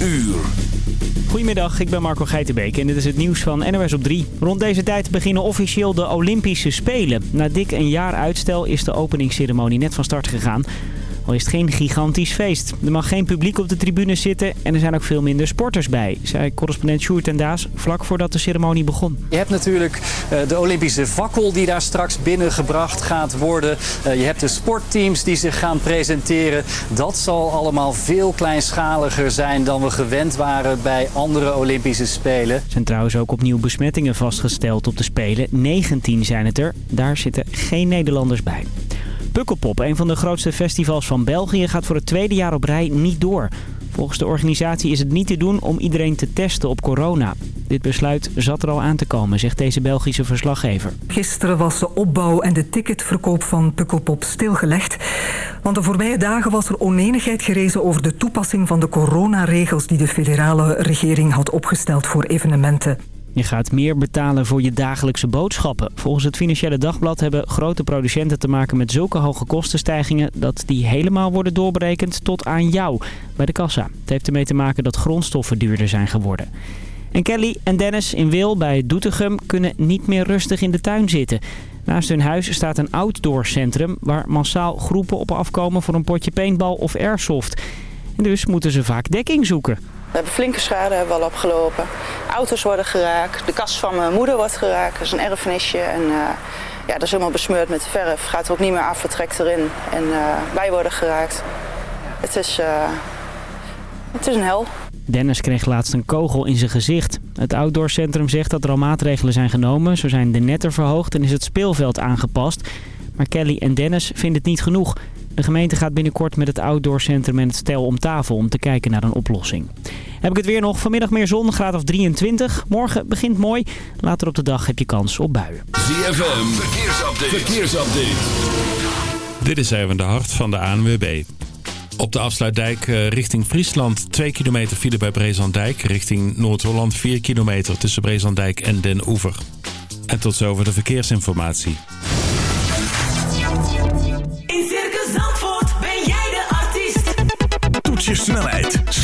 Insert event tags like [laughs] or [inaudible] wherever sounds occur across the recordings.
uur. Goedemiddag, ik ben Marco Geitenbeek en dit is het nieuws van NOS op 3. Rond deze tijd beginnen officieel de Olympische Spelen. Na dik een jaar uitstel is de openingsceremonie net van start gegaan. Al is het geen gigantisch feest. Er mag geen publiek op de tribune zitten en er zijn ook veel minder sporters bij, zei correspondent Sjoerd en Daas vlak voordat de ceremonie begon. Je hebt natuurlijk eh, de Olympische fakkel die daar straks binnengebracht gaat worden. Eh, je hebt de sportteams die zich gaan presenteren. Dat zal allemaal veel kleinschaliger zijn dan we gewend waren bij andere Olympische Spelen. Er zijn trouwens ook opnieuw besmettingen vastgesteld op de Spelen. 19 zijn het er. Daar zitten geen Nederlanders bij. Pukkelpop, een van de grootste festivals van België, gaat voor het tweede jaar op rij niet door. Volgens de organisatie is het niet te doen om iedereen te testen op corona. Dit besluit zat er al aan te komen, zegt deze Belgische verslaggever. Gisteren was de opbouw en de ticketverkoop van Pukkelpop stilgelegd. Want de voorbije dagen was er oneenigheid gerezen over de toepassing van de coronaregels die de federale regering had opgesteld voor evenementen. Je gaat meer betalen voor je dagelijkse boodschappen. Volgens het Financiële Dagblad hebben grote producenten te maken met zulke hoge kostenstijgingen... dat die helemaal worden doorberekend tot aan jou bij de kassa. Het heeft ermee te maken dat grondstoffen duurder zijn geworden. En Kelly en Dennis in Wil bij Doetinchem kunnen niet meer rustig in de tuin zitten. Naast hun huis staat een outdoorcentrum waar massaal groepen op afkomen voor een potje paintball of airsoft. En dus moeten ze vaak dekking zoeken. We hebben flinke schade hebben al opgelopen. Auto's worden geraakt. De kast van mijn moeder wordt geraakt. Dat is een erfenisje. En uh, ja, dat is helemaal besmeurd met verf. Gaat er ook niet meer af, vertrekt erin. En uh, wij worden geraakt. Het is, uh, het is een hel. Dennis kreeg laatst een kogel in zijn gezicht. Het outdoorcentrum zegt dat er al maatregelen zijn genomen. Zo zijn de netten verhoogd en is het speelveld aangepast. Maar Kelly en Dennis vinden het niet genoeg. De gemeente gaat binnenkort met het outdoorcentrum en het stel om tafel om te kijken naar een oplossing. Heb ik het weer nog. Vanmiddag meer zon, graad of 23. Morgen begint mooi. Later op de dag heb je kans op buien. ZFM, verkeersupdate. verkeersupdate. Dit is even de hart van de ANWB. Op de afsluitdijk eh, richting Friesland 2 kilometer file bij Brezandijk. Richting Noord-Holland 4 kilometer tussen Brezandijk en Den Oever. En tot zover de verkeersinformatie.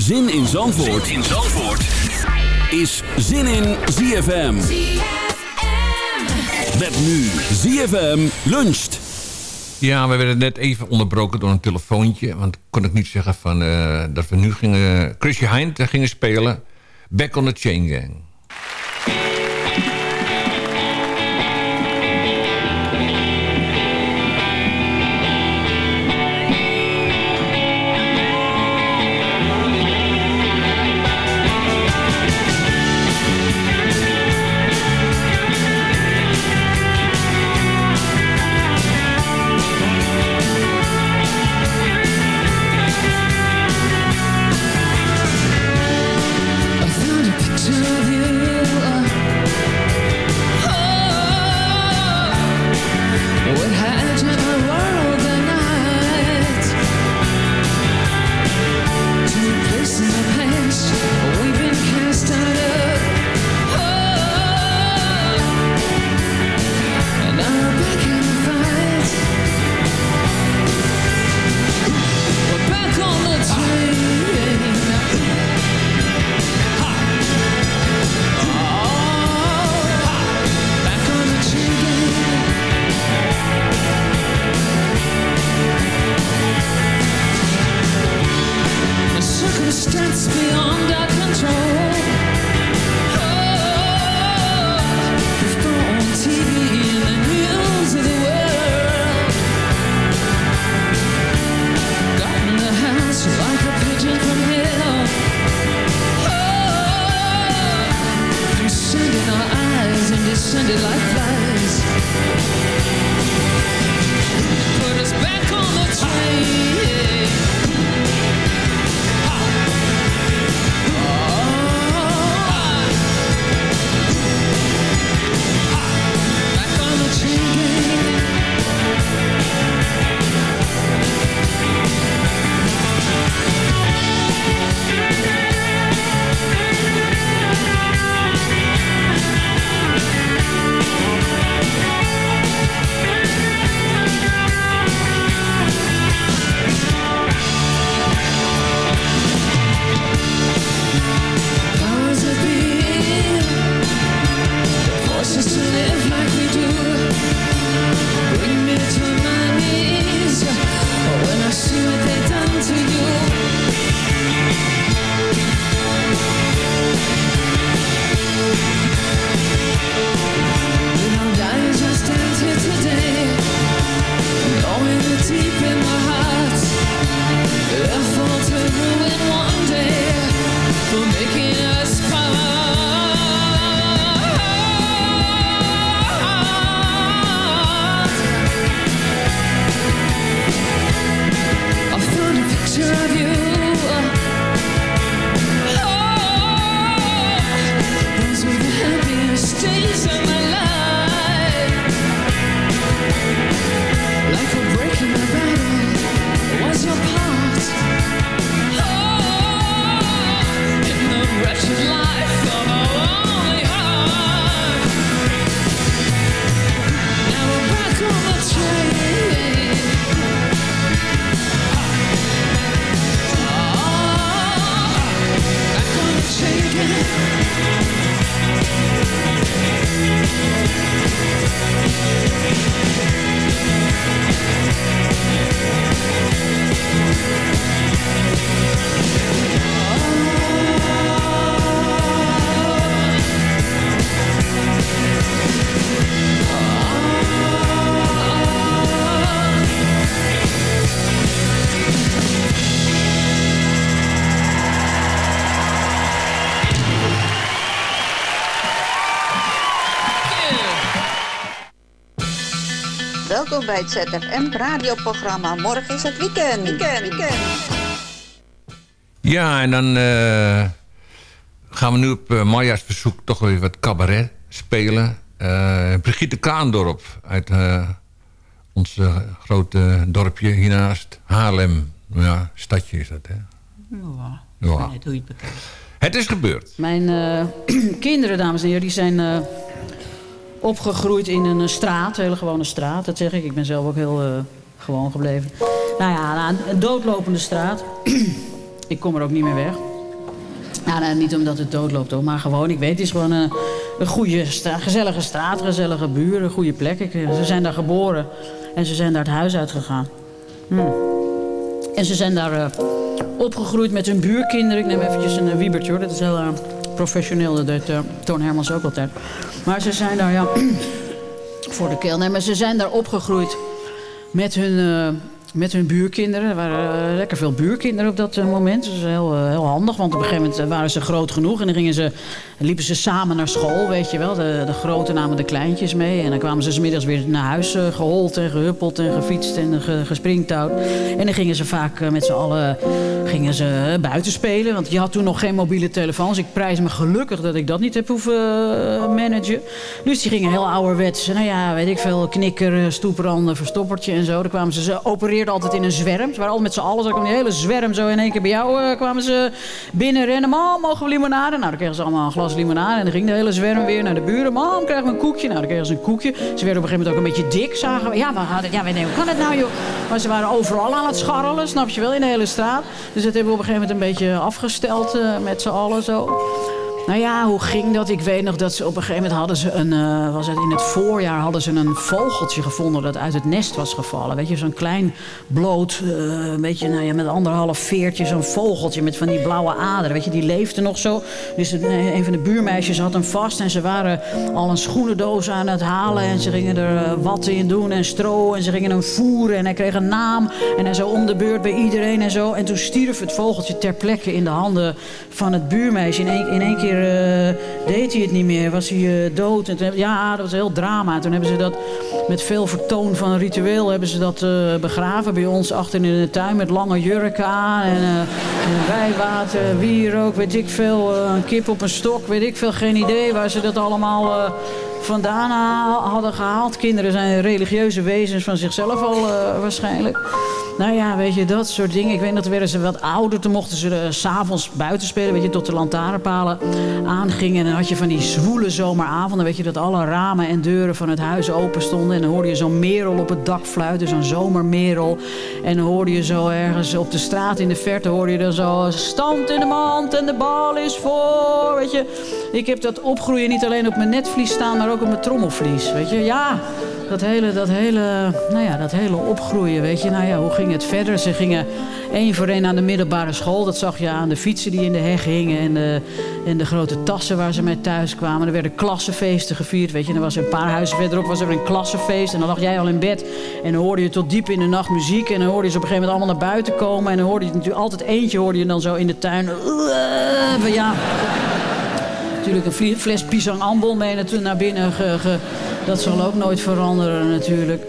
Zin in Zandvoort, zin in Zandvoort. is Zin in ZFM. Met nu ZFM luncht. Ja, we werden net even onderbroken door een telefoontje. Want kon ik niet zeggen van, uh, dat we nu gingen... Chrissy Hind gingen spelen. Back on the Chain Gang. Bij het ZFM radioprogramma. Morgen is het weekend. Weekend, weekend. Ja, en dan eh, gaan we nu op uh, Marja's verzoek toch weer wat cabaret spelen. Eh, Brigitte Kaandorp uit eh, ons eh, grote dorpje hiernaast. Haarlem. Ja, stadje is dat, hè? Ja, Ja. net hoe je het bekijkt. Het is gebeurd. Mijn eh, [clears throat] kinderen, dames en heren, die zijn eh, opgegroeid in een eh, straat. Een hele gewone straat, dat zeg ik. Ik ben zelf ook heel eh, gewoon gebleven. Nou ja, nou, een doodlopende straat. ik kom er ook niet meer weg. Nou, nou, niet omdat het doodloopt, hoor, maar gewoon, ik weet, het is gewoon een, een goede, gezellige straat, gezellige buren, een goede plek. Ik, eh, ze zijn daar geboren en ze zijn daar het huis uitgegaan. Hm. En ze zijn daar eh, opgegroeid met hun buurkinderen. Ik neem eventjes een wiebertje hoor, dat is heel eh, professioneel. Dat deed eh, Toon Hermans ook altijd. Maar ze zijn daar, ja, [clears throat] voor de keel. Nee, maar ze zijn daar opgegroeid met hun, eh, met hun buurkinderen. Er waren eh, lekker veel buurkinderen op dat eh, moment. Dat is heel, eh, heel handig, want op een gegeven moment waren ze groot genoeg. En dan gingen ze, liepen ze samen naar school, weet je wel. De, de grote namen de kleintjes mee. En dan kwamen ze 's middags weer naar huis eh, gehold en gehuppeld en gefietst en ge, gespringtouwd. En dan gingen ze vaak met z'n allen gingen ze buiten spelen. Want je had toen nog geen mobiele telefoons. Ik prijs me gelukkig dat ik dat niet heb hoeven managen. Dus die gingen heel ouderwets. Nou ja, weet ik veel, knikker, stoepranden, verstoppertje en zo. Dan kwamen ze, ze altijd in een zwerm. Ze waren altijd met z'n allen. Kwam die hele zwerm zo in één keer bij jou. eh, kwamen ze binnen rennen. Mam, mogen we limonade? Nou, dan kregen ze allemaal een glas limonade. En dan ging de hele zwerm weer naar de buren. Mam, krijgen we een koekje? Nou, dan kregen ze een koekje. Ze werden op een gegeven moment ook een beetje dik, zagen we. Ja, we hadden, ja, we denken, hoe kan het nou, joh? Maar ze waren overal aan het scharrelen, snap je wel, in de hele straat. Dus dat hebben we op een gegeven moment een beetje afgesteld eh, met z'n allen zo. Nou ja, hoe ging dat? Ik weet nog dat ze op een gegeven moment hadden ze een... eh, was het in het voorjaar hadden ze een vogeltje gevonden dat uit het nest was gevallen. Weet je, zo'n klein bloot, een beetje nou ja, met anderhalf veertje, zo'n vogeltje met van die blauwe aderen. Weet je, die leefde nog zo. Dus eh, een van de buurmeisjes had hem vast en ze waren al een schoenendoos aan het halen. En ze gingen er watten in doen en stro en ze gingen hem voeren. En hij kreeg een naam en hij zo om de beurt bij iedereen en zo. En toen stierf het vogeltje ter plekke in de handen van het buurmeisje. In één, in één keer deed hij het niet meer. Was hij eh, dood. En ja, dat was een heel drama. Toen hebben ze dat met veel vertoon van ritueel hebben ze dat eh, begraven bij ons achter in de tuin met lange jurken aan en, eh en wijwater, wierook, weet ik veel, eh, een kip op een stok, weet ik veel, geen idee waar ze dat allemaal eh, vandaan ha- hadden gehaald. Kinderen zijn religieuze wezens van zichzelf al eh, waarschijnlijk. Nou ja, weet je, dat soort dingen. Ik weet dat werden ze wat ouder. Toen mochten ze eh, s s'avonds buiten spelen, weet je, tot de lantaarnpalen aangingen. En dan had je van die zwoele zomeravonden, weet je, dat alle ramen en deuren van het huis open stonden. En dan hoorde je zo'n merel op het dak fluiten, zo'n zomermerel. En dan hoorde je zo ergens op de straat in de verte, hoorde je dan zo... Stand in de mand en de bal is voor, weet je. Ik heb dat opgroeien niet alleen op mijn netvlies staan, maar ook op mijn trommelvlies, weet je. Ja, dat hele, dat hele, nou ja, dat hele opgroeien, weet je. Nou ja, hoe ging het verder? Ze gingen één voor één aan de middelbare school. Dat zag je aan de fietsen die in de heg hingen en de, en de grote tassen waar ze mee thuis kwamen. Er werden klassenfeesten gevierd, weet je. Er was een paar huizen verderop was er een klassenfeest en dan lag jij al in bed. En dan hoorde je tot diep in de nacht muziek en dan hoorde je ze op een gegeven moment allemaal naar buiten komen. En dan hoorde je natuurlijk altijd eentje hoorde je dan zo in de tuin. Ja, natuurlijk een fles pisang ambon mee naar binnen. Ge, dat zal ook nooit veranderen natuurlijk.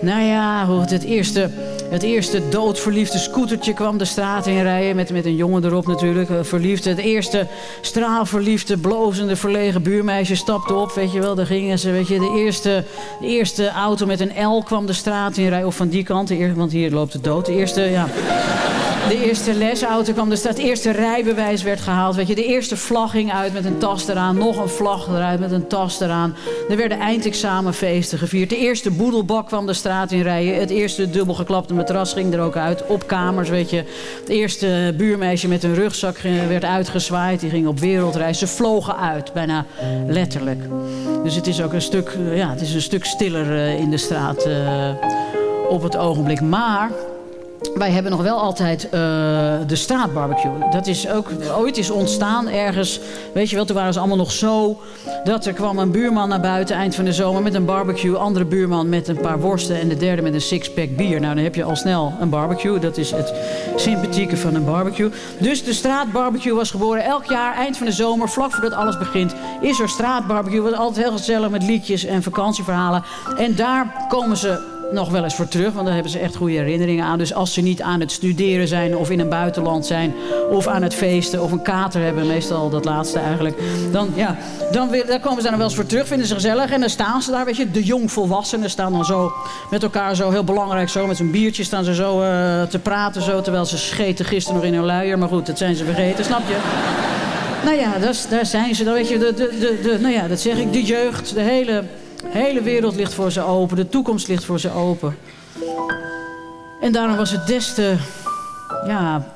Nou ja, het, eerste, het eerste doodverliefde scootertje kwam de straat in rijden. Met, met een jongen erop natuurlijk, eh, verliefd. Het eerste straalverliefde, blozende, verlegen buurmeisje stapte op. Weet je wel, daar gingen ze. Weet je, de eerste, de eerste auto met een L kwam de straat in rijden. Of van die kant, want hier loopt het dood. De eerste, ja... De eerste lesauto kwam, dus dat eerste rijbewijs werd gehaald. Weet je, de eerste vlag ging uit met een tas eraan. Nog een vlag eruit met een tas eraan. Er werden eindexamenfeesten gevierd. De eerste boedelbak kwam de straat in rijden. Het eerste dubbelgeklapte matras ging er ook uit. Op kamers, weet je. Het eerste buurmeisje met een rugzak werd uitgezwaaid. Die ging op wereldreis. Ze vlogen uit, bijna letterlijk. Dus het is ook een stuk, eh, ja, het is een stuk stiller eh, in de straat eh, op het ogenblik. Maar... Wij hebben nog wel altijd eh, de straatbarbecue. Dat is ook ooit is ontstaan ergens. Weet je wel, toen waren ze allemaal nog zo. Dat er kwam een buurman naar buiten eind van de zomer met een barbecue. Andere buurman met een paar worsten. En de derde met een sixpack bier. Nou, dan heb je al snel een barbecue. Dat is het sympathieke van een barbecue. Dus de straatbarbecue was geboren. Elk jaar, eind van de zomer, vlak voordat alles begint, is er straatbarbecue. Wat altijd heel gezellig met liedjes en vakantieverhalen. En daar komen ze nog wel eens voor terug, want daar hebben ze echt goede herinneringen aan. Dus als ze niet aan het studeren zijn of in een buitenland zijn of aan het feesten of een kater hebben, meestal dat laatste eigenlijk, dan, ja, dan, dan komen ze daar nog wel eens voor terug, vinden ze gezellig en dan staan ze daar, weet je, de jongvolwassenen staan dan zo met elkaar zo heel belangrijk zo, met zo'n biertje staan ze zo eh, te praten zo, terwijl ze scheten gisteren nog in hun luier, maar goed, dat zijn ze vergeten, snap je? Nou ja, daar zijn ze. Dan weet je, de, de, de, nou ja, dat zeg ik. De jeugd, de hele, hele wereld ligt voor ze open. De toekomst ligt voor ze open. En daarom was het des te ja,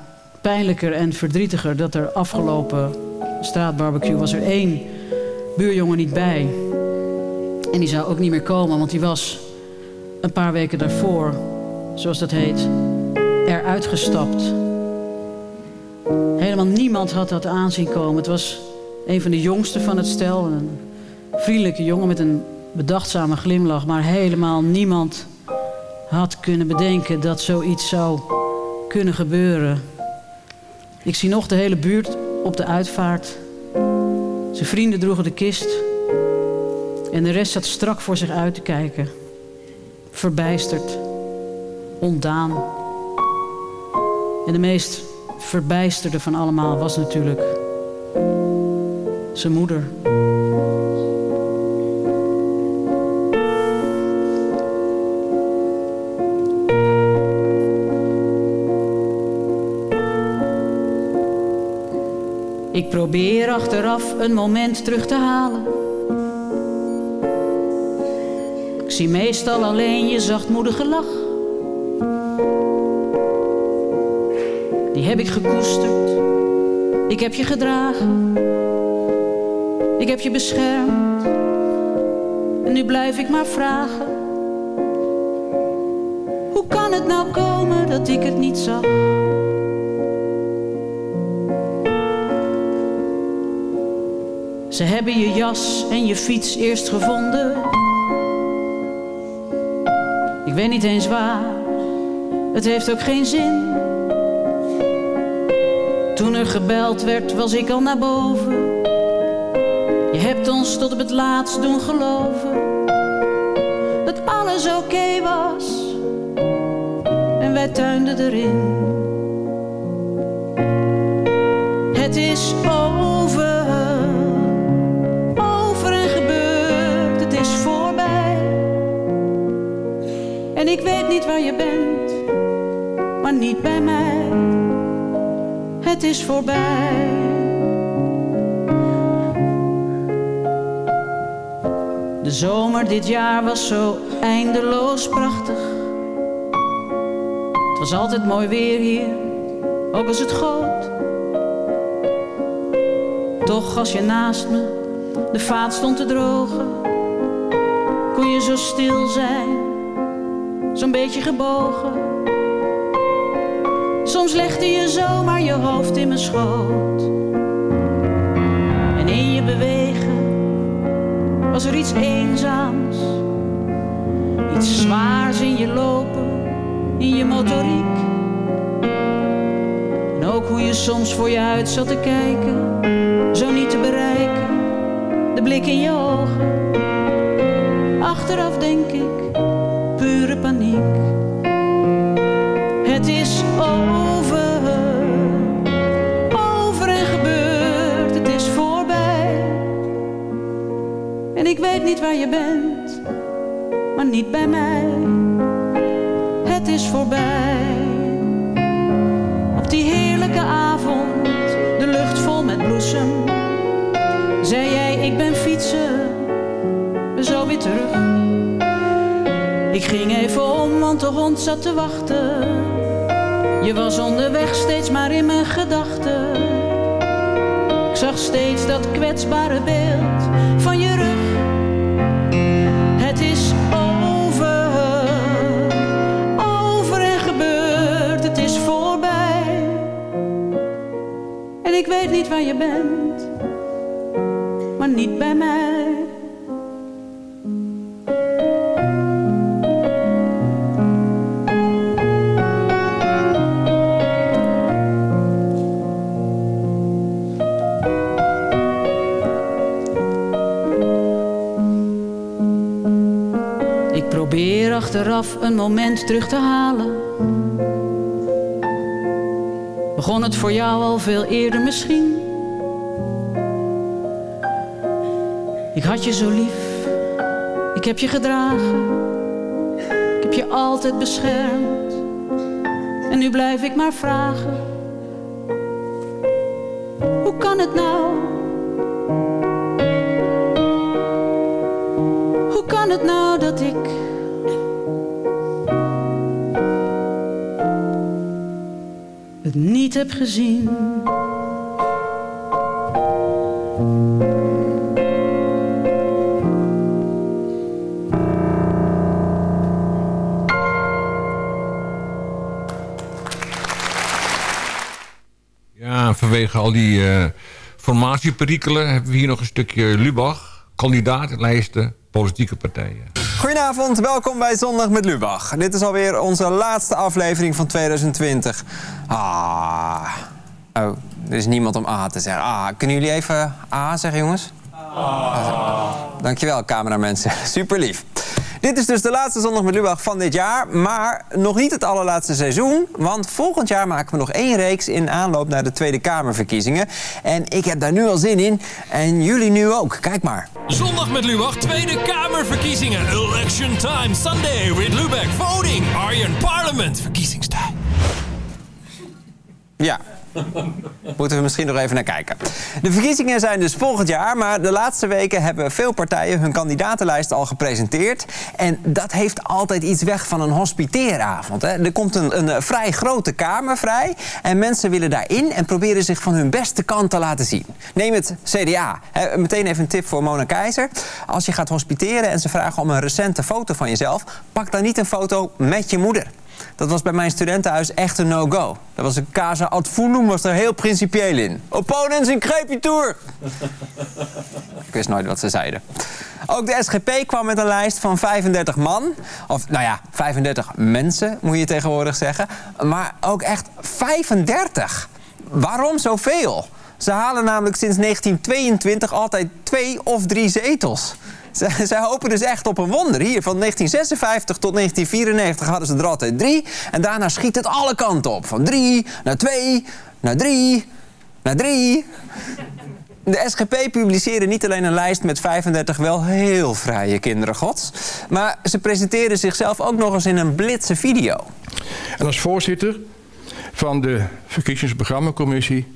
pijnlijker en verdrietiger dat er afgelopen straatbarbecue was er één buurjongen niet bij. En die zou ook niet meer komen, want die was een paar weken daarvoor, zoals dat heet, eruit gestapt. Helemaal niemand had dat aanzien komen. Het was een van de jongsten van het stel. Een vriendelijke jongen met een bedachtzame glimlach. Maar helemaal niemand had kunnen bedenken dat zoiets zou kunnen gebeuren. Ik zie nog de hele buurt op de uitvaart. Zijn vrienden droegen de kist. En de rest zat strak voor zich uit te kijken. Verbijsterd. Ontdaan. En de meest verbijsterde van allemaal was natuurlijk zijn moeder. Ik probeer achteraf een moment terug te halen. Ik zie meestal alleen je zachtmoedige lach. Die heb ik gekoesterd. Ik heb je gedragen. Ik heb je beschermd. En nu blijf ik maar vragen. Hoe kan het nou komen dat ik het niet zag? Ze hebben je jas en je fiets eerst gevonden. Ik weet niet eens waar. Het heeft ook geen zin. Toen er gebeld werd, was ik al naar boven. Je hebt ons tot op het laatst doen geloven dat alles oké was. En wij tuinden erin. Ik weet niet waar je bent, maar niet bij mij. Het is voorbij. De zomer dit jaar was zo eindeloos prachtig. Het was altijd mooi weer hier, ook als het goot. Toch als je naast me de vaat stond te drogen, kon je zo stil zijn, zo'n beetje gebogen. Soms legde je zomaar je hoofd in mijn schoot. En in je bewegen was er iets eenzaams. Iets zwaars in je lopen, in je motoriek. En ook hoe je soms voor je uit zat te kijken, zo niet te bereiken. De blik in je ogen. Achteraf denk ik, Het is over, over en gebeurd, het is voorbij. En ik weet niet waar je bent, maar niet bij mij. Het is voorbij. Op die heerlijke avond, de lucht vol met bloesem. Zei jij, ik ben fietsen, zo weer terug. Ik ging even om, de hond zat te wachten. Je was onderweg steeds maar in mijn gedachten. Ik zag steeds dat kwetsbare beeld van je rug. Het is over, over en gebeurd, het is voorbij. En ik weet niet waar je bent, maar niet bij mij. Achteraf een moment terug te halen. Begon het voor jou al veel eerder misschien? Ik had je zo lief, ik heb je gedragen, ik heb je altijd beschermd. En nu blijf ik maar vragen: hoe kan het nou? Heb gezien? Ja, vanwege al die eh, formatieperikelen hebben we hier nog een stukje Lubach. Kandidaatlijsten, politieke partijen. Goedenavond, welkom bij Zondag met Lubach. Dit is alweer onze laatste aflevering van 2020. Ah. Oh, er is niemand om A te zeggen. Ah, kunnen jullie even A zeggen, jongens? Ah. Dankjewel, cameramensen. [laughs] Super lief. Dit is dus de laatste zondag met Lubach van dit jaar. Maar nog niet het allerlaatste seizoen. Want volgend jaar maken we nog één reeks in aanloop naar de Tweede Kamerverkiezingen. En ik heb daar nu al zin in. En jullie nu ook. Kijk maar. Zondag met Lubach, Tweede Kamerverkiezingen. Election time, Sunday with Lubach. Voting, Arjen Parliament. Verkiezingstijd. Ja. [laughs] Moeten we misschien nog even naar kijken. De verkiezingen zijn dus volgend jaar, maar de laatste weken hebben veel partijen hun kandidatenlijst al gepresenteerd. En dat heeft altijd iets weg van een hospiteeravond. Hè. Er komt een, een vrij grote kamer vrij en mensen willen daarin en proberen zich van hun beste kant te laten zien. Neem het CDA. Hè. Meteen even een tip voor Mona Keizer. Als je gaat hospiteren en ze vragen om een recente foto van jezelf, pak dan niet een foto met je moeder. Dat was bij mijn studentenhuis echt een no-go. Dat was een casa ad fulum, was er heel principieel in. Opponents in crepitur! Ik wist nooit wat ze zeiden. Ook de SGP kwam met een lijst van 35 man. Of nou ja, 35 mensen moet je tegenwoordig zeggen. Maar ook echt 35. Waarom zoveel? Ze halen namelijk sinds 1922 altijd twee of drie zetels. Zij, hopen dus echt op een wonder. Hier, van 1956 tot 1994 hadden ze er altijd drie. En daarna schiet het alle kanten op. Van drie naar twee, naar drie, naar drie. De SGP publiceerde niet alleen een lijst met 35 wel heel vrije kinderen gods... maar ze presenteerden zichzelf ook nog eens in een blitse video. En als voorzitter van de verkiezingsprogrammacommissie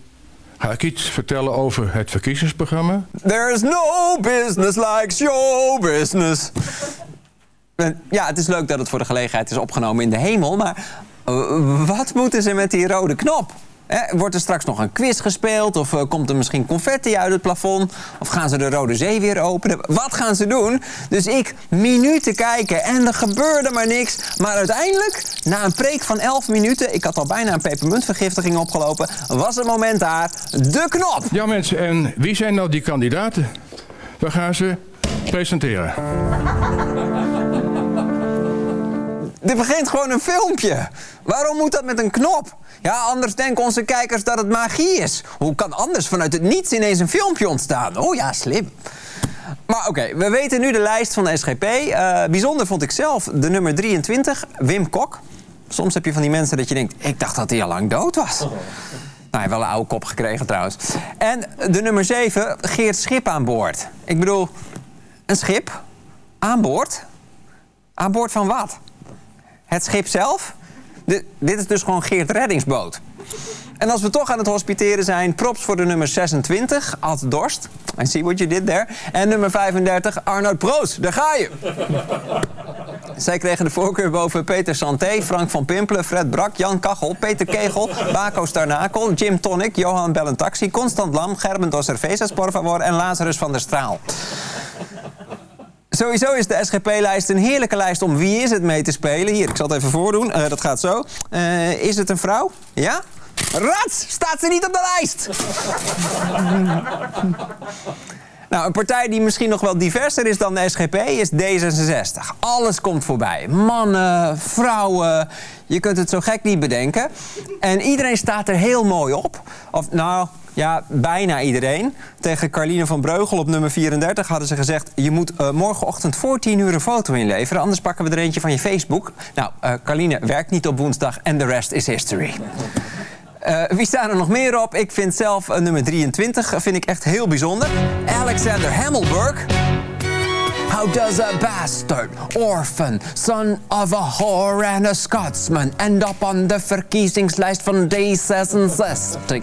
ga ik iets vertellen over het verkiezingsprogramma. There is no business like show business. En Ja, het is leuk dat het voor de gelegenheid is opgenomen in de hemel... maar eh, wat moeten ze met die rode knop? Wordt er straks nog een quiz gespeeld? Of eh, komt er misschien confetti uit het plafond? Of gaan ze de Rode Zee weer openen? Wat gaan ze doen? Dus ik minuten kijken en er gebeurde maar niks. Maar uiteindelijk, na een preek van 11 minuten... ik had al bijna een pepermuntvergiftiging opgelopen... was het moment daar, de knop! Ja mensen, en wie zijn nou die kandidaten? We gaan ze presenteren. Er begint gewoon een filmpje. Waarom moet dat met een knop? Ja, anders denken onze kijkers dat het magie is. Hoe kan anders vanuit het niets ineens een filmpje ontstaan? Oh ja, slim. Maar oké, we weten nu de lijst van de SGP. Eh, bijzonder vond ik zelf de nummer 23, Wim Kok. Soms heb je van die mensen dat je denkt... ik dacht dat hij al lang dood was. Nou, hij heeft wel een oude kop gekregen trouwens. En de nummer 7, Geert Schip aan boord. Ik bedoel, een schip aan boord? Aan boord van wat? Het schip zelf? Di- dit is dus gewoon Geert Reddingsboot. En als we toch aan het hospiteren zijn, props voor de nummer 26, Ad Dorst. I see what you did there. En nummer 35, Arnoud Proost. Daar ga je. [laughs] Zij kregen de voorkeur boven Peter Santé, Frank van Pimpelen, Fred Brak, Jan Kachel, Peter Kegel, Baco Starnakel, Jim Tonic, Johan Bellentaxi, Constant Lam, Gerben dos Cervezas, por en Lazarus van der Straal. Sowieso is de SGP-lijst een heerlijke lijst om wie is het mee te spelen. Hier, ik zal het even voordoen. Eh, dat gaat zo. Eh, is het een vrouw? Ja? Rats! Staat ze niet op de lijst? [laughs] Nou, een partij die misschien nog wel diverser is dan de SGP is D66. Alles komt voorbij. Mannen, vrouwen. Je kunt het zo gek niet bedenken. En iedereen staat er heel mooi op. Of nou, ja, bijna iedereen. Tegen Carline van Breugel op nummer 34 hadden ze gezegd... je moet eh, morgenochtend voor 10 uur een foto inleveren... anders pakken we er eentje van je Facebook. Nou, eh Carline werkt niet op woensdag en de rest is history. Eh, wie staan er nog meer op? Ik vind zelf nummer 23 vind ik echt heel bijzonder. Alexander Hamilberg. How does a bastard, orphan, son of a whore and a Scotsman end up on de verkiezingslijst van D66?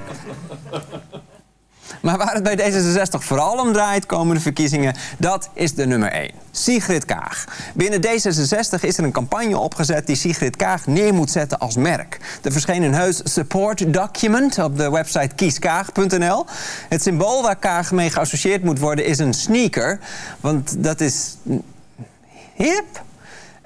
[laughs] Maar waar het bij D66 vooral om draait komende verkiezingen, dat is de nummer 1. Sigrid Kaag. Binnen D66 is er een campagne opgezet die Sigrid Kaag neer moet zetten als merk. Er verscheen een heus support document op de website kieskaag.nl. Het symbool waar Kaag mee geassocieerd moet worden is een sneaker. Want dat is hip.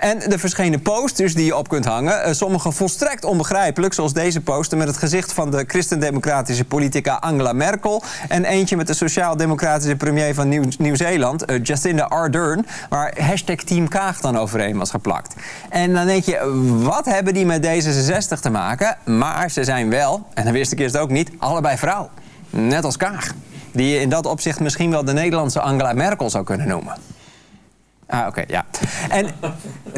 En er verschenen posters die je op kunt hangen. Eh, Sommige volstrekt onbegrijpelijk, zoals deze poster... met het gezicht van de christendemocratische politica Angela Merkel... en eentje met de sociaal-democratische premier van Nieuw- Nieuw-Zeeland... eh, Jacinda Ardern, waar hashtag Team Kaag dan overheen was geplakt. En dan denk je, wat hebben die met D66 te maken? Maar ze zijn wel, en dan wist ik eerst ook niet, allebei vrouw. Net als Kaag. Die je in dat opzicht misschien wel de Nederlandse Angela Merkel zou kunnen noemen. Ah, oké, ja. En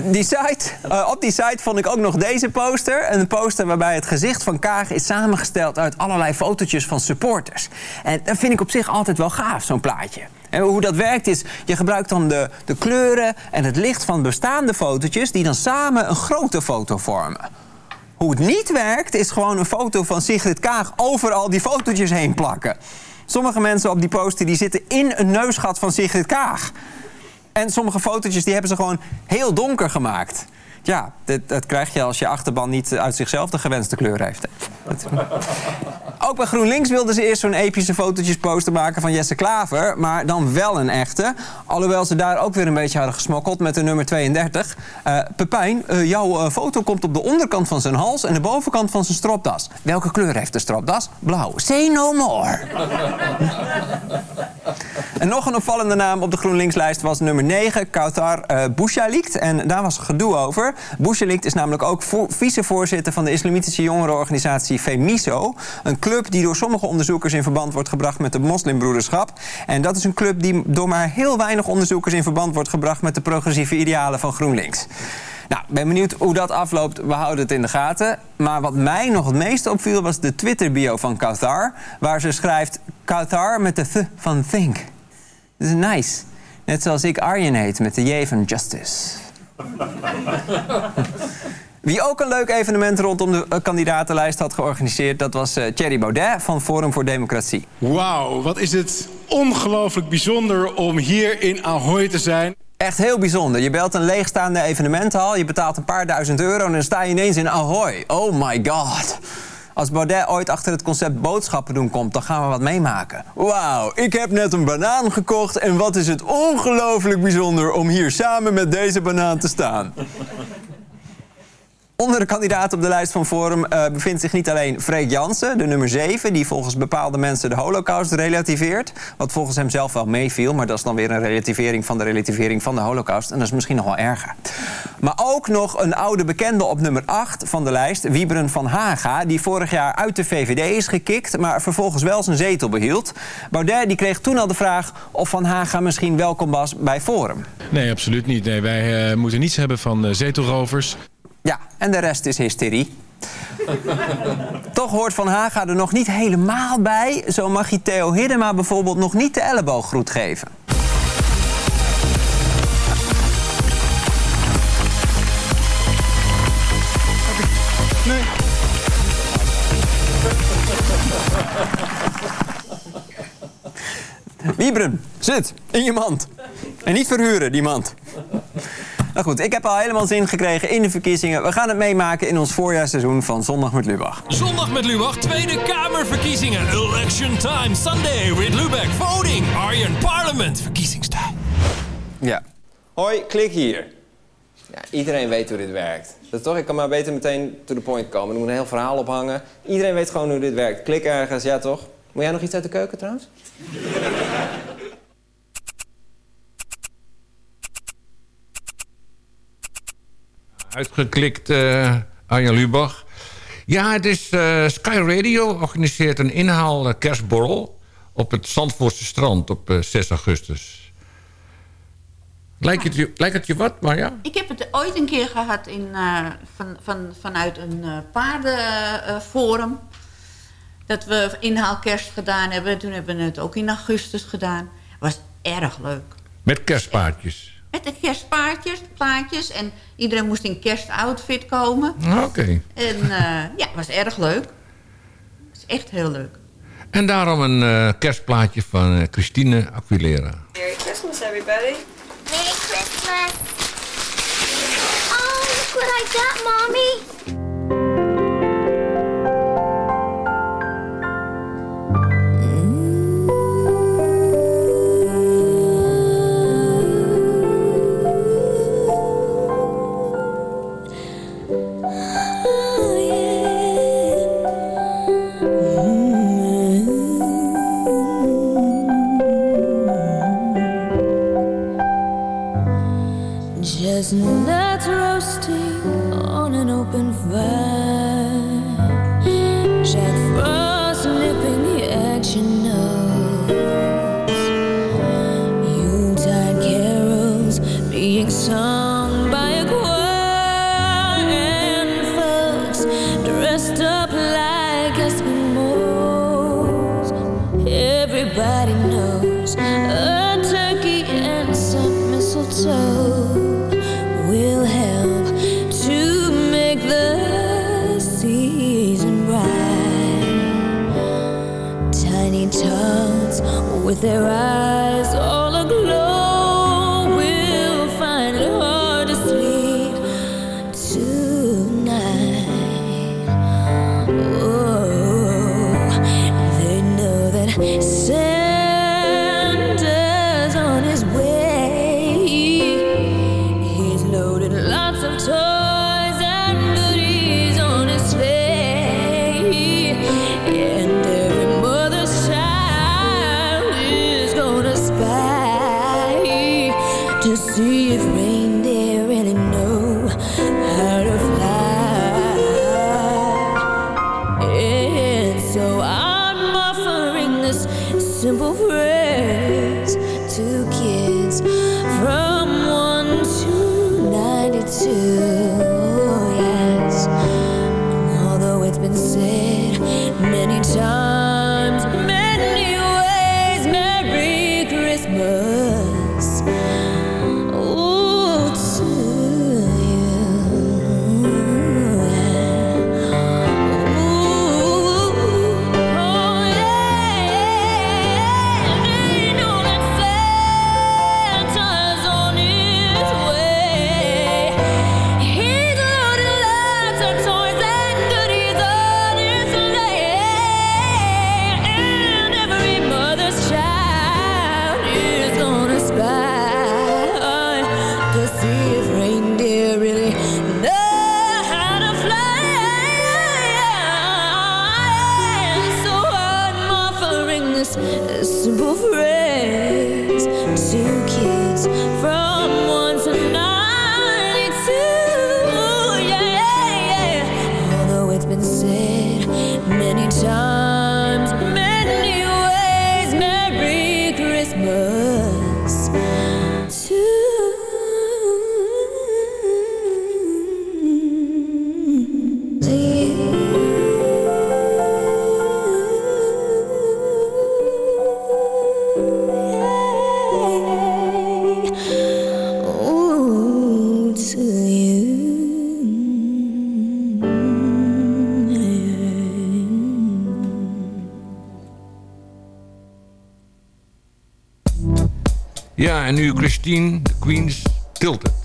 die site, eh, op die site vond ik ook nog deze poster. Een poster waarbij het gezicht van Kaag is samengesteld uit allerlei fotootjes van supporters. En dat vind ik op zich altijd wel gaaf, zo'n plaatje. En hoe dat werkt is, je gebruikt dan de, de kleuren en het licht van bestaande fotootjes... die dan samen een grote foto vormen. Hoe het niet werkt, is gewoon een foto van Sigrid Kaag over al die fotootjes heen plakken. Sommige mensen op die poster die zitten in een neusgat van Sigrid Kaag. En sommige fotootjes die hebben ze gewoon heel donker gemaakt. Ja, dat, dat krijg je als je achterban niet uit zichzelf de gewenste kleur heeft. Ook bij GroenLinks wilden ze eerst zo'n epische fotootjes poster maken van Jesse Klaver. Maar dan wel een echte. Alhoewel ze daar ook weer een beetje hadden gesmokkeld met de nummer 32. Eh, Pepijn, eh, jouw eh, foto komt op de onderkant van zijn hals en de bovenkant van zijn stropdas. Welke kleur heeft de stropdas? Blauw. Say no more. [laughs] En nog een opvallende naam op de GroenLinks-lijst was nummer 9, Kautar uh, Bouchalikt. En daar was gedoe over. Bouchalikt is namelijk ook vo- vicevoorzitter van de islamitische jongerenorganisatie FEMISO. Een club die door sommige onderzoekers in verband wordt gebracht met de moslimbroederschap. En dat is een club die door maar heel weinig onderzoekers in verband wordt gebracht met de progressieve idealen van GroenLinks. Nou, ben benieuwd hoe dat afloopt. We houden het in de gaten. Maar wat mij nog het meest opviel was de Twitter-bio van Kautar. Waar ze schrijft Kautar met de th van think. Dat is nice. Net zoals ik Arjen heet met de J van justice. [laughs] Wie ook een leuk evenement rondom de eh, kandidatenlijst had georganiseerd... dat was eh, Thierry Baudet van Forum voor Democratie. Wauw, wat is het ongelooflijk bijzonder om hier in Ahoy te zijn. Echt heel bijzonder. Je belt een leegstaande evenementhal, je betaalt een paar duizend euro... en dan sta je ineens in Ahoy. Oh my god. Als Baudet ooit achter het concept boodschappen doen komt... dan gaan we wat meemaken. Wauw, ik heb net een banaan gekocht... en wat is het ongelooflijk bijzonder om hier samen met deze banaan te staan. Onder de kandidaten op de lijst van Forum uh, bevindt zich niet alleen Freek Jansen, de nummer 7... die volgens bepaalde mensen de holocaust relativeert. Wat volgens hem zelf wel meeviel, maar dat is dan weer een relativering van de relativering van de holocaust. En dat is misschien nog wel erger. Maar ook nog een oude bekende op nummer 8 van de lijst, Wieberen van Haga... die vorig jaar uit de VVD is gekikt, maar vervolgens wel zijn zetel behield. Baudet die kreeg toen al de vraag of Van Haga misschien welkom was bij Forum. Nee, absoluut niet. Nee, wij uh, moeten niets hebben van uh, zetelrovers. Ja, en de rest is hysterie. [laughs] Toch hoort Van Haga er nog niet helemaal bij. Zo mag je Theo Hiddema bijvoorbeeld nog niet de ellebooggroet geven. Nee. Wiebren, zit in je mand. En niet verhuren, die mand. Nou goed, ik heb al helemaal zin gekregen in de verkiezingen. We gaan het meemaken in ons voorjaarsseizoen van Zondag met Lubach. Zondag met Lubach, Tweede Kamerverkiezingen. Election time, Sunday with Lubach. Voting, Arjen Parliament, verkiezingstijd. Ja. Hoi, klik hier. Ja, iedereen weet hoe dit werkt. Dat is toch? Ik kan maar beter meteen to the point komen. Er moet een heel verhaal ophangen. Iedereen weet gewoon hoe dit werkt. Klik ergens, ja toch? Moet jij nog iets uit de keuken trouwens? Uitgeklikt, uh, Arjen Lubach. Ja, het is uh, Sky Radio organiseert een inhaal kerstborrel... op het Zandvoortse strand op uh, 6 augustus. Lijkt het, je, lijkt het je wat, Marja? Ik heb het ooit een keer gehad in, van, van, vanuit een paardenforum... dat we inhaal kerst gedaan hebben. Toen hebben we het ook in augustus gedaan. was erg leuk. Met kerstpaardjes? Met de kerstpaardjes, plaatjes. En iedereen moest in kerstoutfit komen. Oké. Okay. En uh, ja, was erg leuk. was echt heel leuk. En daarom een uh, kerstplaatje van uh, Christine Aguilera. Merry Christmas, everybody. Merry Christmas. Oh, look what I got, Mommy. If reindeer really know Ja, en nu Christine, de Queens, Tilted.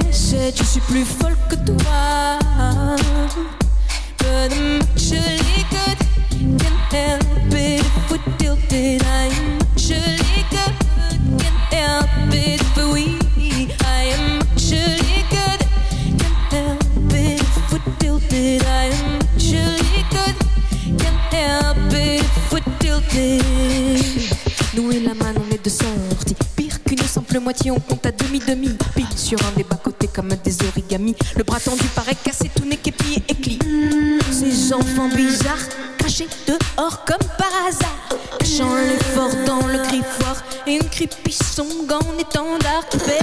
Je suis plus folle que toi. But I'm actually good. Can't help it if we tilted. I'm actually good. Can't help it if we. I am actually good. Can't help it if we tilted. I am actually good. Can't help it if we tilted. Nous et la main, on est de sortie. Pire qu'une simple moitié, on compte à demi-demi. Pile sur un des comme des origamis. Le bras tendu paraît cassé, tout n'est qu'épié et cli. Ces enfants bizarres, cachés dehors comme par hasard. Cachant l'effort dans le griffoir et une crépisson en étendard qui fait.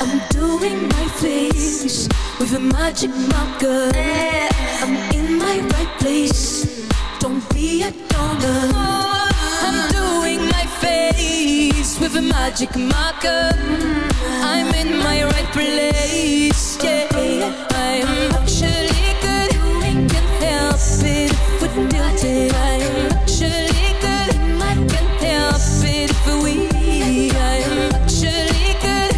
I'm doing my face with a magic marker. I'm in my right place. Don't be a downer. the magic marker. I'm in my right place, yeah. I'm actually good, can't help it if we tilt it. I'm actually good, can't help it if we I'm actually good,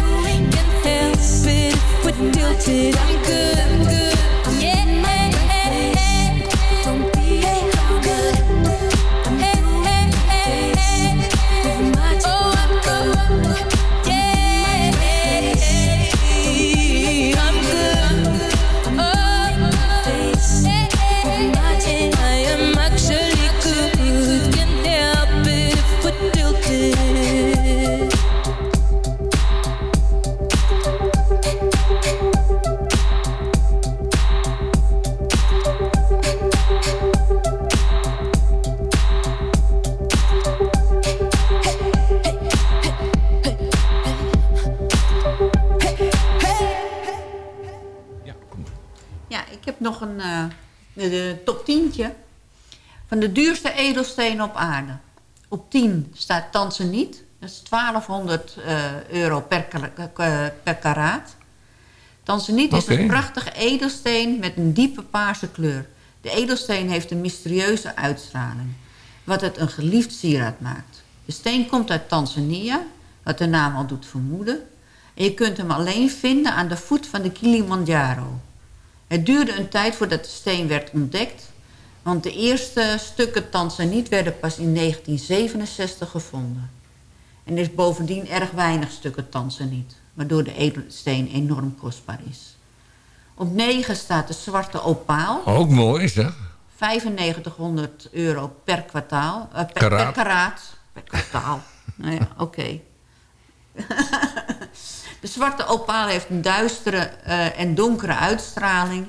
can't help it if we tilt it. I'm good. De, de top 10 van de duurste edelstenen op aarde. Op 10 staat Tanzaniet. Dat is 1200 eh, euro per, eh, per karaat. Tanzaniet is een prachtige edelsteen met een diepe paarse kleur. De edelsteen heeft een mysterieuze uitstraling, wat het een geliefd sieraad maakt. De steen komt uit Tanzania, wat de naam al doet vermoeden. En je kunt hem alleen vinden aan de voet van de Kilimanjaro. Het duurde een tijd voordat de steen werd ontdekt... want de eerste stukken tanzaniet werden pas in 1967 gevonden. En er is bovendien erg weinig stukken tanzaniet... waardoor de edelsteen enorm kostbaar is. Op 9 staat de zwarte opaal. Ook mooi, zeg. 9500 euro per kwartaal. eh, per, karaat. Per kwartaal. nou ja, oké. [laughs] de zwarte opaal heeft een duistere eh, en donkere uitstraling.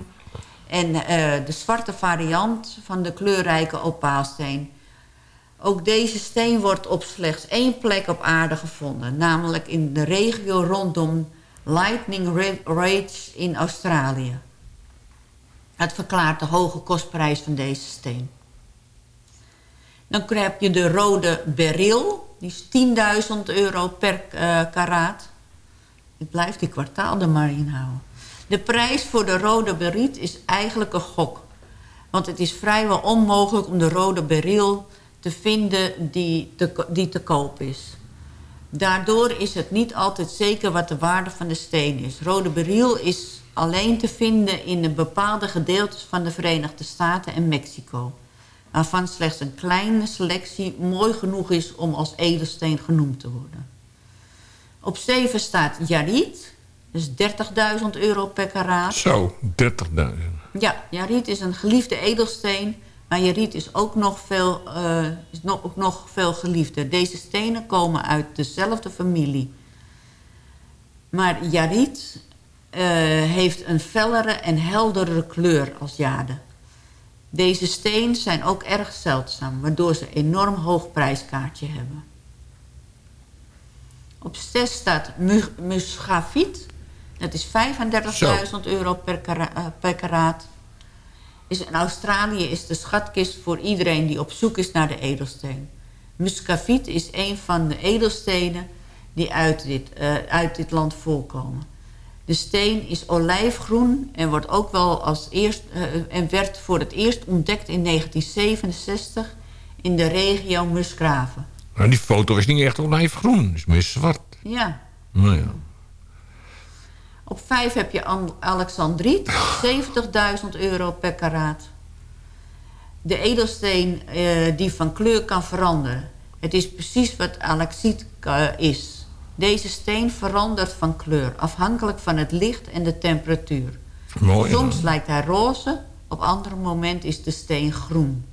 En eh, de zwarte variant van de kleurrijke opaalsteen. Ook deze steen wordt op slechts één plek op aarde gevonden. Namelijk in de regio rondom Lightning Range in Australië. Het verklaart de hoge kostprijs van deze steen. Dan heb je de rode beryl. Die is 10.000 euro per eh, karaat. Ik blijf die kwartaal er maar in houden. De prijs voor de rode beriet is eigenlijk een gok. Want het is vrijwel onmogelijk om de rode beryl te vinden die te, die te koop is. Daardoor is het niet altijd zeker wat de waarde van de steen is. Rode beryl is alleen te vinden in bepaalde gedeeltes van de Verenigde Staten en Mexico. Waarvan slechts een kleine selectie mooi genoeg is om als edelsteen genoemd te worden. Op 7 staat Jariet. Dus 30.000 euro per karaat. Zo, 30.000. Ja, jariet is een geliefde edelsteen. Maar jariet is ook nog veel, eh, is nog, ook nog veel geliefder. Deze stenen komen uit dezelfde familie. Maar jariet eh, heeft een fellere en heldere kleur als jade. Deze stenen zijn ook erg zeldzaam... waardoor ze een enorm hoog prijskaartje hebben. Op 6 staat mu- muschaviet. Dat is 35.000 euro per, kara- eh, per karaat. Is in Australië is de schatkist voor iedereen die op zoek is naar de edelsteen. Muscaviet is een van de edelstenen die uit dit, eh, uit dit land voorkomen. De steen is olijfgroen en, wordt ook wel als eerst, eh, en werd voor het eerst ontdekt in 1967 in de regio Musgraven. Nou, die foto is niet echt olijfgroen. Het is meer zwart. Ja, Nou ja. Op 5 heb je An- Alexandriet, [laughs] 70.000 euro per karaat. De edelsteen eh, die van kleur kan veranderen. Het is precies wat alexiet is. Deze steen verandert van kleur, afhankelijk van het licht en de temperatuur. Mooi? Soms lijkt hij roze, op andere momenten is de steen groen.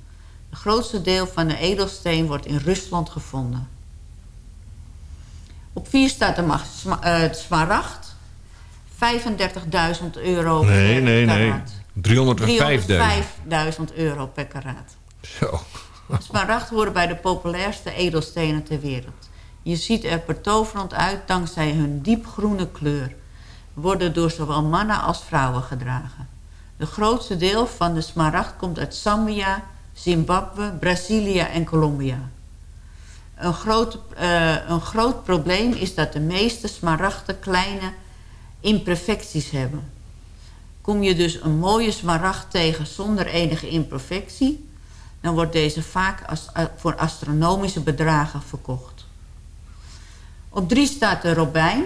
Het grootste deel van de edelsteen wordt in Rusland gevonden. Op 4 staat de het smaragd. 35.000 euro Nee, per nee, nee. karaat. 305.000. 305.000 euro per karaat. Zo. Smaragd horen bij de populairste edelstenen ter wereld. Je ziet er betoverend uit dankzij hun diepgroene kleur. Worden door zowel mannen als vrouwen gedragen. De grootste deel van de smaragd komt uit Zambia, Zimbabwe, Brazilië en Colombia. Een groot, eh, een groot probleem is dat de meeste smaragden kleine imperfecties hebben. Kom je dus een mooie smaragd tegen zonder enige imperfectie... dan wordt deze vaak als, eh, voor astronomische bedragen verkocht. Op drie staat de robijn.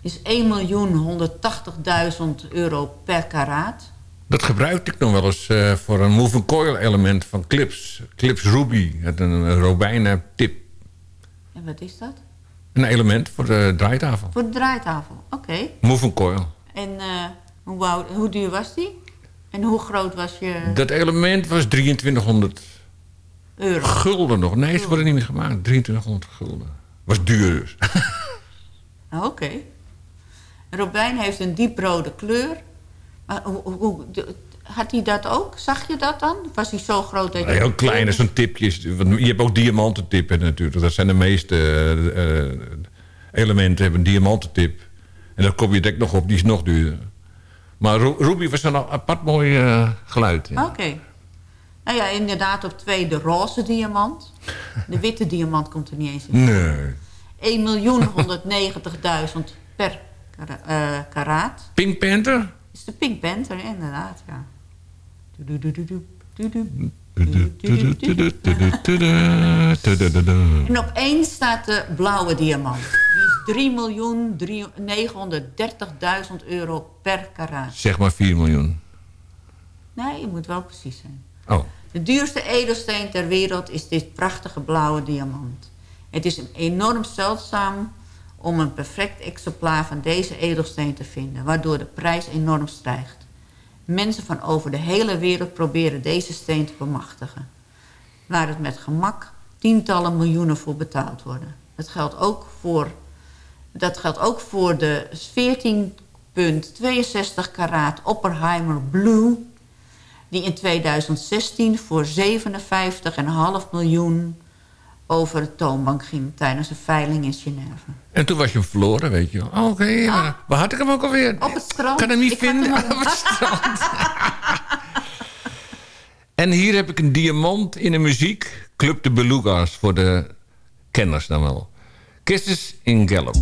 is 1.180.000 euro per karaat. Dat gebruikte ik nog wel eens eh, voor een move coil element van Clips. Clips Ruby, het een, een robijnen tip. En wat is dat? Een element voor de draaitafel. Voor de draaitafel, oké. Move and coil. En eh, hoe, wou- hoe duur was die? En hoe groot was je Dat element was 2300 euro? gulden nog. Nee, ze worden niet meer gemaakt. 2300 gulden. Was duur dus. [laughs] Oké. Robijn heeft een dieprode kleur. Had hij dat ook? Zag je dat dan? Was hij zo groot dat je... Heel klein, zo'n tipjes. Want je hebt ook diamantentippen natuurlijk. Dat zijn de meeste eh, elementen hebben een diamantentip. En daar kom je direct nog op, die is nog duurder. Maar Ru- Ruby was een apart mooi eh, geluid. ja. Oké. Nou ja, inderdaad op twee de roze diamant. De witte [laughs] diamant komt er niet eens in. Nee. 1.190.000 per eh, karaat. Pink Panther? Is de Pink Panther, inderdaad, ja. En op één staat de blauwe diamant. Die is 3.930.000 euro per karaat. Zeg maar 4 miljoen. Nee, je moet wel precies zijn. Oh. De duurste edelsteen ter wereld is dit prachtige blauwe diamant. Het is een enorm zeldzaam om een perfect exemplaar van deze edelsteen te vinden... waardoor de prijs enorm stijgt. Mensen van over de hele wereld proberen deze steen te bemachtigen... waar het met gemak tientallen miljoenen voor betaald worden. Dat geldt ook voor, dat geldt ook voor de 14,62 karaat Oppenheimer Blue die in 2016 voor 57,5 miljoen over de toonbank ging tijdens een veiling in Genève. En toen was je hem verloren, weet je wel. Oh, Oké, maar waar had ik hem ook alweer? Op het strand. kan hem niet Ik vinden. hem op- [laughs] Op het strand. en hier heb ik een diamant in de muziek. Club de Beluga's, voor de kenners dan wel. Kisses in Gallup.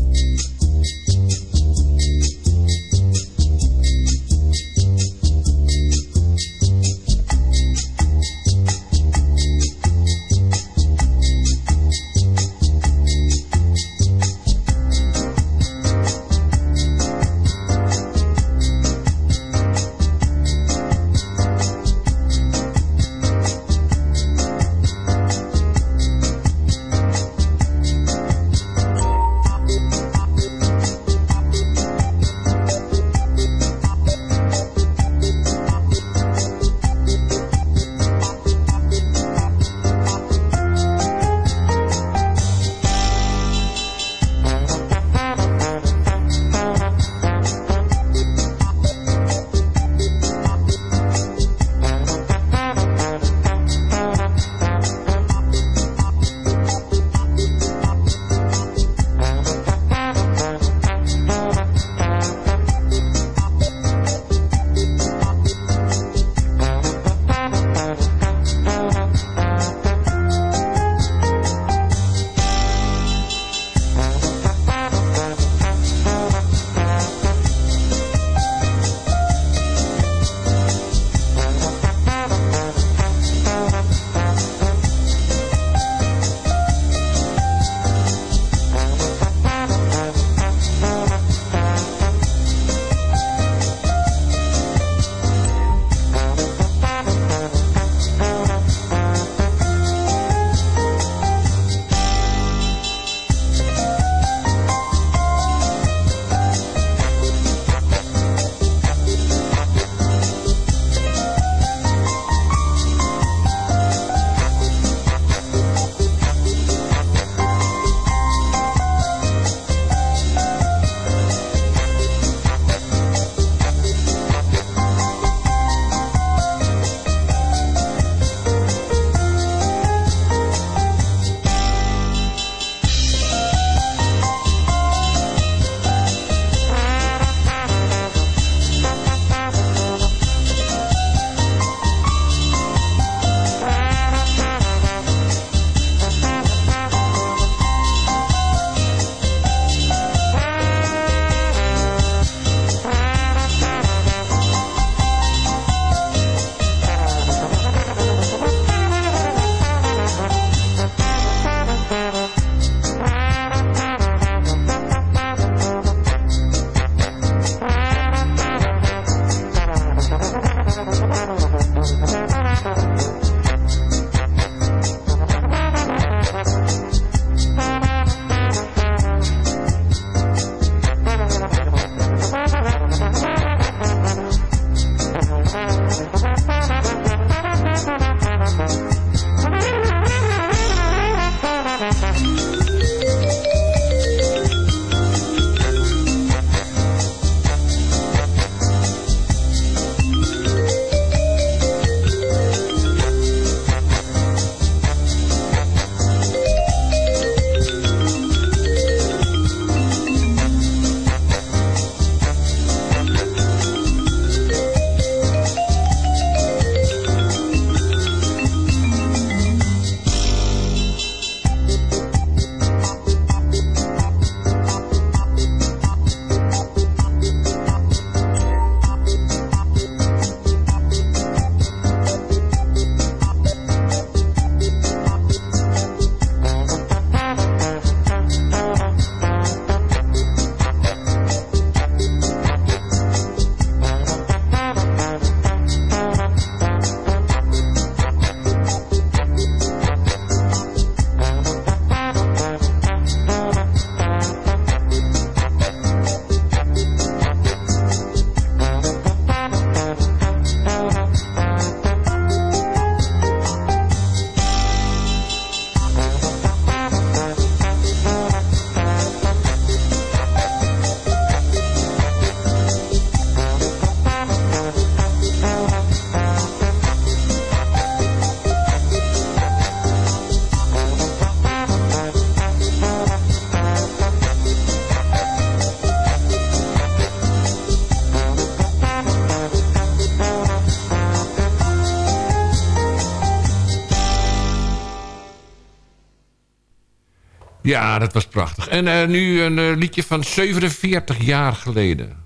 Ja, dat was prachtig. En eh, nu een eh, liedje van 47 jaar geleden.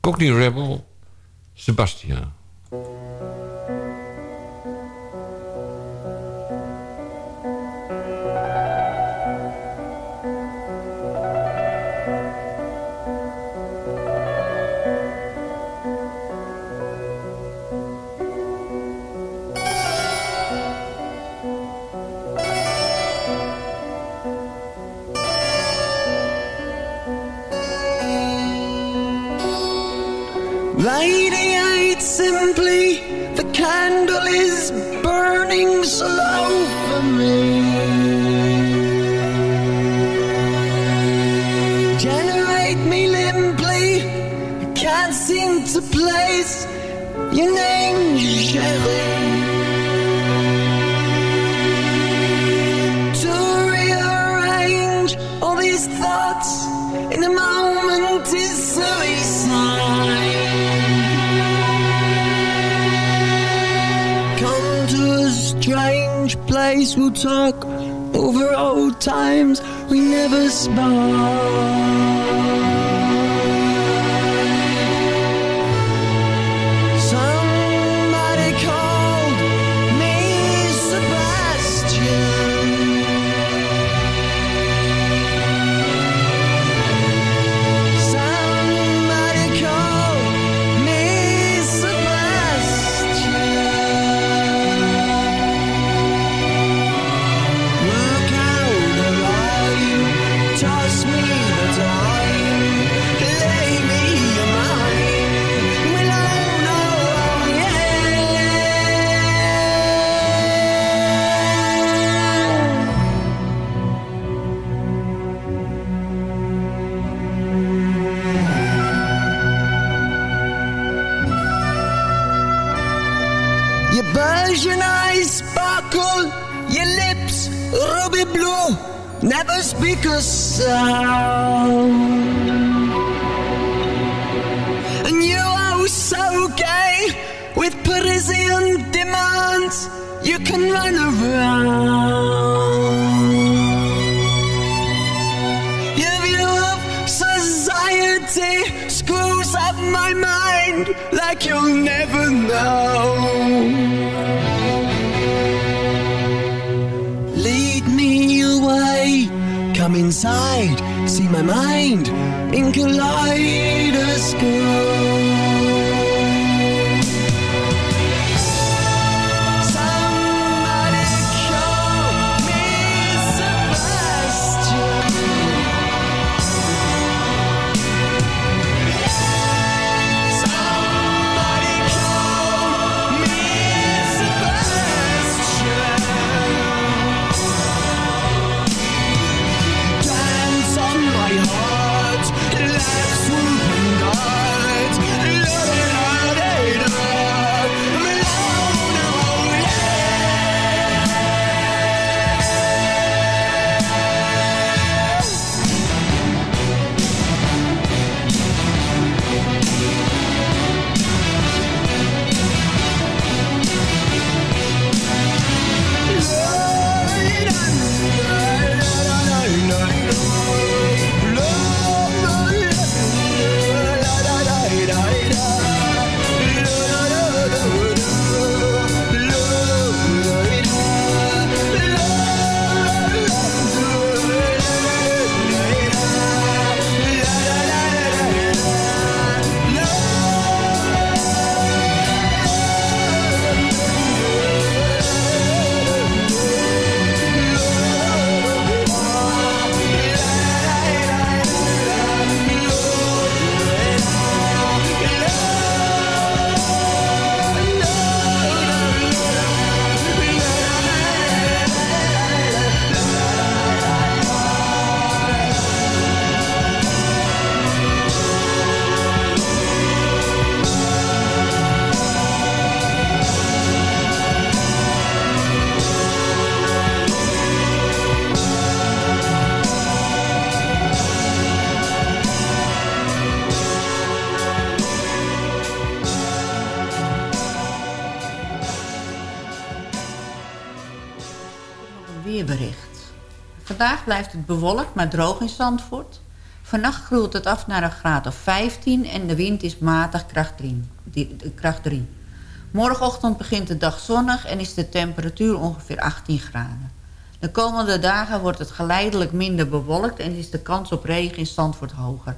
Cockney Rebel, Sebastian. Lover's Bar. Vandaag blijft het bewolkt, maar droog in Zandvoort. Vannacht koelt het af naar een graad of 15 en de wind is matig kracht 3. Die- kracht 3. Morgenochtend begint de dag zonnig en is de temperatuur ongeveer 18 graden. De komende dagen wordt het geleidelijk minder bewolkt en is de kans op regen in Zandvoort hoger.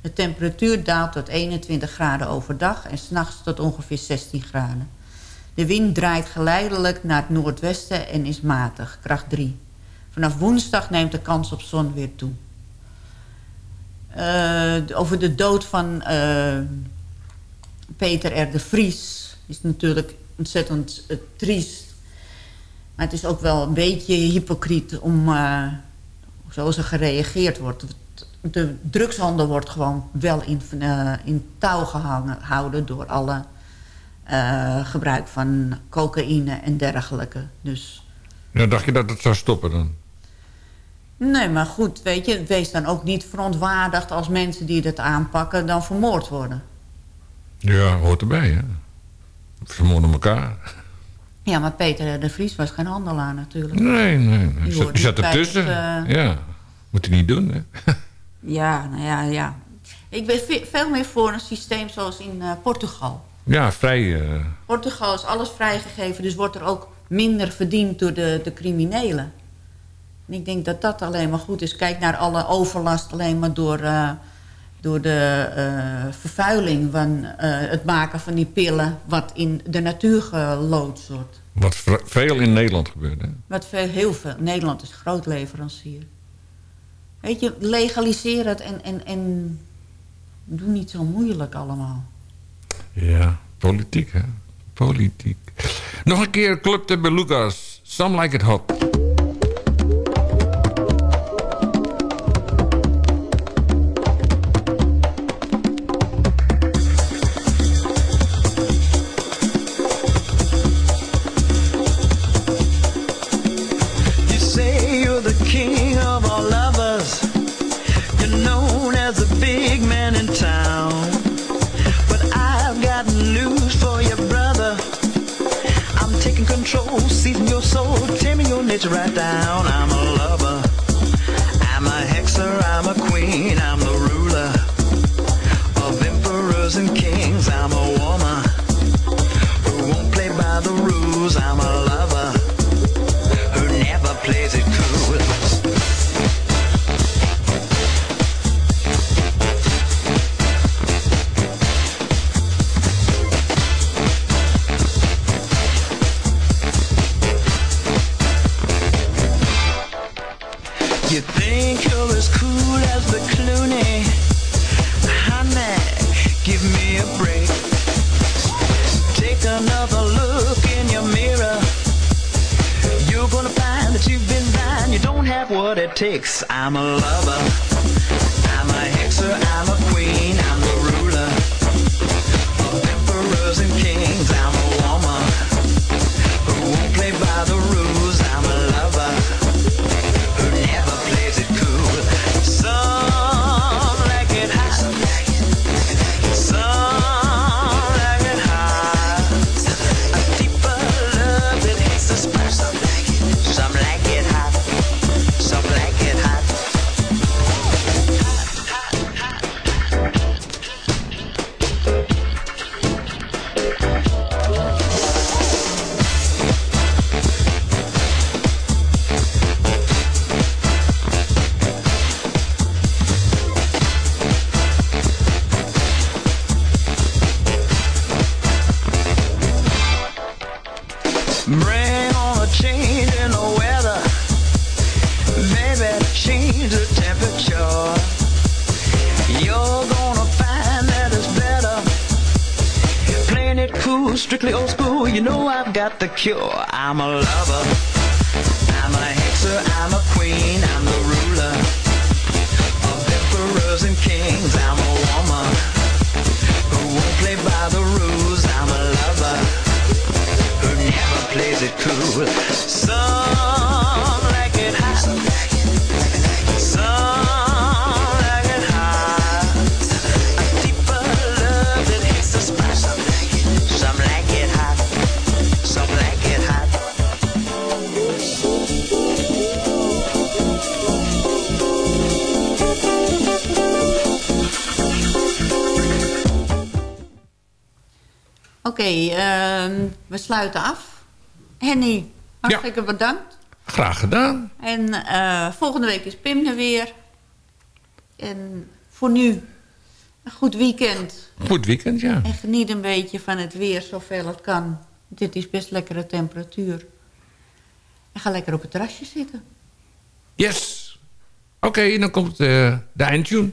De temperatuur daalt tot 21 graden overdag en s'nachts tot ongeveer 16 graden. De wind draait geleidelijk naar het noordwesten en is matig, kracht 3. Vanaf woensdag neemt de kans op zon weer toe. Eh, over de dood van eh, Peter R. de Vries is natuurlijk ontzettend eh, triest. Maar het is ook wel een beetje hypocriet om zoals er gereageerd wordt. De drugshandel wordt gewoon wel in, in touw gehangen, gehouden door alle gebruik van cocaïne en dergelijke. Dus Ja, dacht je dat het zou stoppen dan? Nee, maar goed, weet je, wees dan ook niet verontwaardigd als mensen die dat aanpakken dan vermoord worden. Ja, hoort erbij, hè. Vermoorden elkaar. Ja, maar Peter de Vries was geen handelaar natuurlijk. Nee, nee, nee. Die Zat- Die ertussen. het, eh, Ja, moet hij niet doen, hè. [laughs] Ja, nou ja, ja. Ik ben ve- veel meer voor een systeem zoals in eh, Portugal. Ja, vrij... eh, Portugal is alles vrijgegeven, dus wordt er ook minder verdiend door de, de criminelen. En ik denk dat dat alleen maar goed is. Kijk naar alle overlast alleen maar door, eh, door de eh, vervuiling van eh, het maken van die pillen... wat in de natuur geloodst wordt. wat veel in Nederland gebeurt, hè. Wat veel, heel veel. Nederland is groot leverancier. Weet je, legaliseer het en, en, en doe niet zo moeilijk allemaal. Ja, politiek, hè. Politiek. Nog een keer Club de Belugas. Some Like It Hot. Right down. Strictly old school. You know I've got the cure. I'm a lover. I'm a hexer. I'm a queen. I'm the ruler of emperors and kings. I'm a woman who won't play by the rules. I'm a lover who never plays it cool. Oké, ehm, we sluiten af. Henny, hartstikke bedankt. Graag gedaan. En eh, volgende week is Pim er weer. En voor nu een goed weekend. Goed weekend, ja. En geniet een beetje van het weer zoveel het kan. Dit is best lekkere temperatuur. En ga lekker op het terrasje zitten. Yes. Oké, dan komt eh, de eindtune.